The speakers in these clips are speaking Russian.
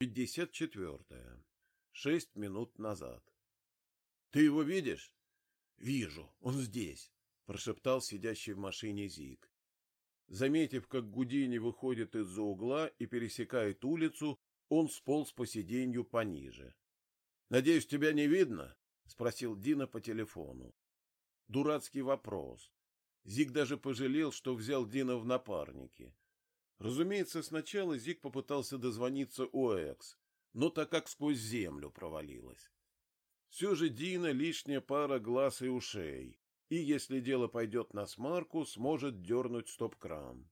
Пятьдесят четвертое. Шесть минут назад. — Ты его видишь? — Вижу, он здесь, — прошептал сидящий в машине Зик. Заметив, как Гудини выходит из-за угла и пересекает улицу, он сполз по сиденью пониже. — Надеюсь, тебя не видно? — спросил Дина по телефону. Дурацкий вопрос. Зик даже пожалел, что взял Дина в напарники. Разумеется, сначала Зик попытался дозвониться ОЭКС, но так как сквозь землю провалилась. Все же Дина лишняя пара глаз и ушей, и, если дело пойдет на смарку, сможет дернуть стоп-кран.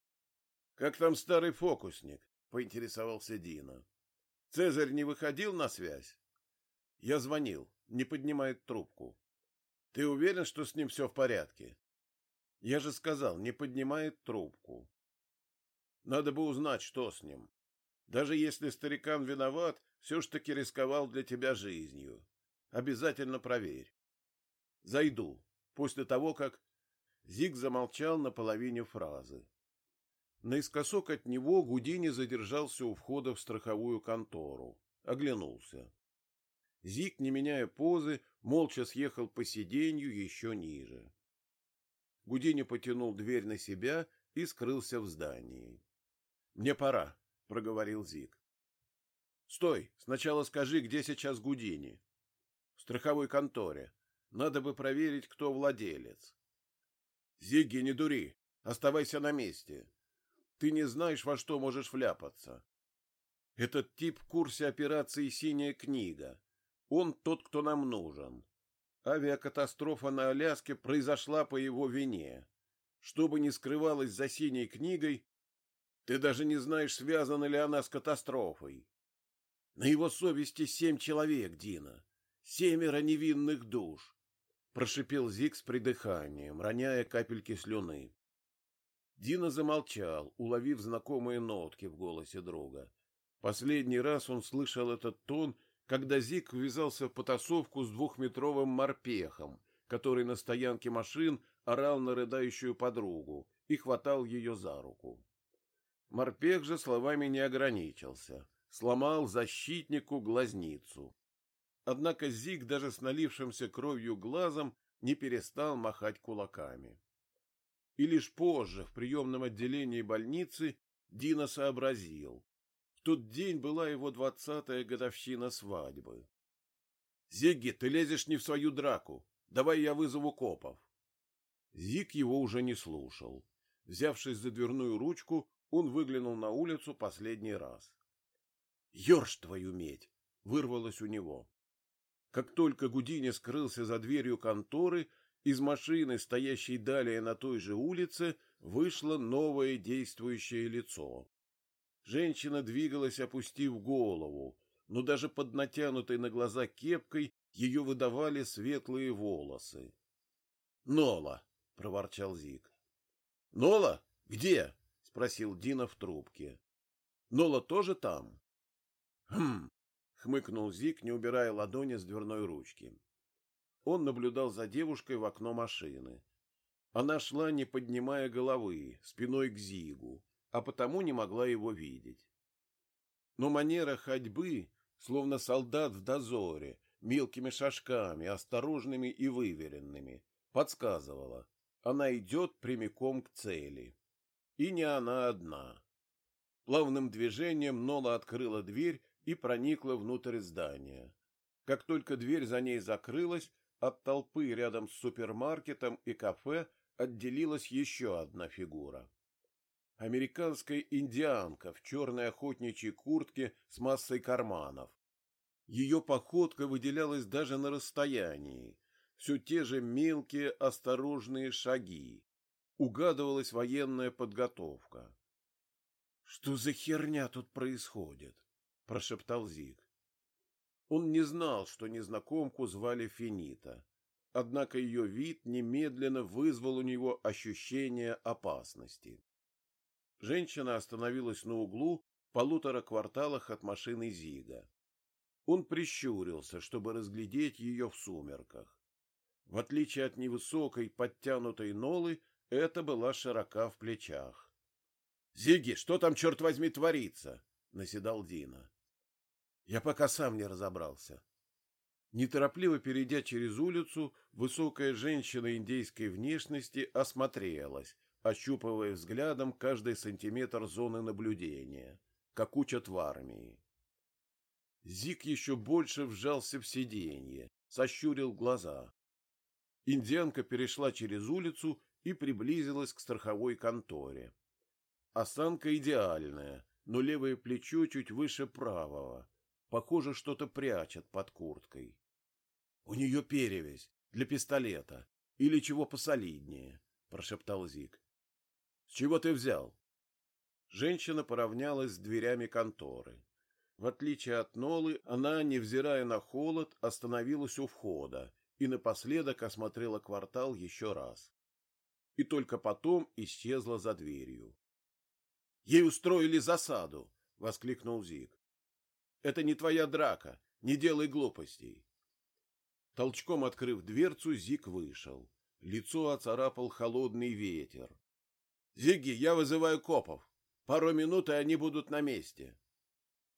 — Как там старый фокусник? — поинтересовался Дина. — Цезарь не выходил на связь? — Я звонил, не поднимает трубку. — Ты уверен, что с ним все в порядке? — Я же сказал, не поднимает трубку. Надо бы узнать, что с ним. Даже если старикан виноват, все ж таки рисковал для тебя жизнью. Обязательно проверь. Зайду, после того, как... Зиг замолчал на половине фразы. Наискосок от него Гудини задержался у входа в страховую контору. Оглянулся. Зиг, не меняя позы, молча съехал по сиденью еще ниже. Гудини потянул дверь на себя и скрылся в здании. Мне пора, проговорил Зик. Стой, сначала скажи, где сейчас Гудини. В страховой конторе. Надо бы проверить, кто владелец. Зигги, не дури, оставайся на месте. Ты не знаешь, во что можешь вляпаться. Этот тип в курсе операции «Синяя книга». Он тот, кто нам нужен. Авиакатастрофа на Аляске произошла по его вине. Что бы ни скрывалось за «Синей книгой», ты даже не знаешь, связана ли она с катастрофой. На его совести семь человек, Дина. Семеро невинных душ. Прошипел Зик с придыханием, роняя капельки слюны. Дина замолчал, уловив знакомые нотки в голосе друга. Последний раз он слышал этот тон, когда Зик ввязался в потасовку с двухметровым морпехом, который на стоянке машин орал на рыдающую подругу и хватал ее за руку. Морпех же словами не ограничился, сломал защитнику глазницу. Однако Зиг даже с налившимся кровью глазом не перестал махать кулаками. И лишь позже, в приемном отделении больницы, Дина сообразил. В тот день была его двадцатая годовщина свадьбы. — Зигги, ты лезешь не в свою драку. Давай я вызову копов. Зиг его уже не слушал. Взявшись за дверную ручку, он выглянул на улицу последний раз. «Ёрш твою медь!» — вырвалось у него. Как только Гудини скрылся за дверью конторы, из машины, стоящей далее на той же улице, вышло новое действующее лицо. Женщина двигалась, опустив голову, но даже под натянутой на глаза кепкой ее выдавали светлые волосы. «Нола!» — проворчал Зик. «Нола? Где?» Спросил Дина в трубке. Нола тоже там? Хм, хмыкнул Зик, не убирая ладони с дверной ручки. Он наблюдал за девушкой в окно машины. Она шла, не поднимая головы, спиной к Зигу, а потому не могла его видеть. Но манера ходьбы, словно солдат в дозоре, мелкими шажками, осторожными и выверенными, подсказывала. Она идет прямиком к цели. И не она одна. Плавным движением Нола открыла дверь и проникла внутрь здания. Как только дверь за ней закрылась, от толпы рядом с супермаркетом и кафе отделилась еще одна фигура. Американская индианка в черной охотничьей куртке с массой карманов. Ее походка выделялась даже на расстоянии. Все те же мелкие осторожные шаги угадывалась военная подготовка. — Что за херня тут происходит? — прошептал Зиг. Он не знал, что незнакомку звали Финита, однако ее вид немедленно вызвал у него ощущение опасности. Женщина остановилась на углу в полутора кварталах от машины Зига. Он прищурился, чтобы разглядеть ее в сумерках. В отличие от невысокой, подтянутой Нолы, это была широка в плечах. — Зиги, что там, черт возьми, творится? — наседал Дина. Я пока сам не разобрался. Неторопливо перейдя через улицу, высокая женщина индейской внешности осмотрелась, ощупывая взглядом каждый сантиметр зоны наблюдения, как учат в армии. Зик еще больше вжался в сиденье, сощурил глаза. Индианка перешла через улицу и приблизилась к страховой конторе. Осанка идеальная, но левое плечо чуть выше правого. Похоже, что-то прячет под курткой. У нее перевязь для пистолета или чего посолиднее, прошептал Зик. С чего ты взял? Женщина поравнялась с дверями конторы. В отличие от Нолы, она, невзирая на холод, остановилась у входа и напоследок осмотрела квартал еще раз. И только потом исчезла за дверью. «Ей устроили засаду!» — воскликнул Зик. «Это не твоя драка, не делай глупостей!» Толчком открыв дверцу, Зик вышел. Лицо оцарапал холодный ветер. «Зиги, я вызываю копов. Пару минут, и они будут на месте».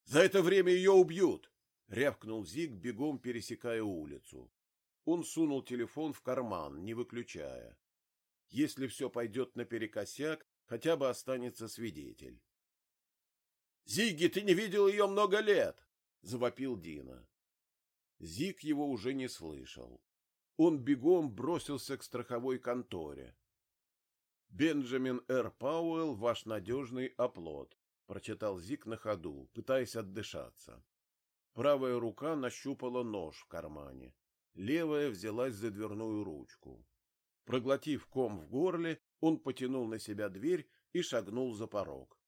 «За это время ее убьют!» — рявкнул Зиг, бегом пересекая улицу. Он сунул телефон в карман, не выключая. Если все пойдет наперекосяк, хотя бы останется свидетель. «Зигги, ты не видел ее много лет!» — завопил Дина. Зиг его уже не слышал. Он бегом бросился к страховой конторе. «Бенджамин Р. Пауэлл, ваш надежный оплот», — прочитал Зиг на ходу, пытаясь отдышаться. Правая рука нащупала нож в кармане. Левая взялась за дверную ручку. Проглотив ком в горле, он потянул на себя дверь и шагнул за порог.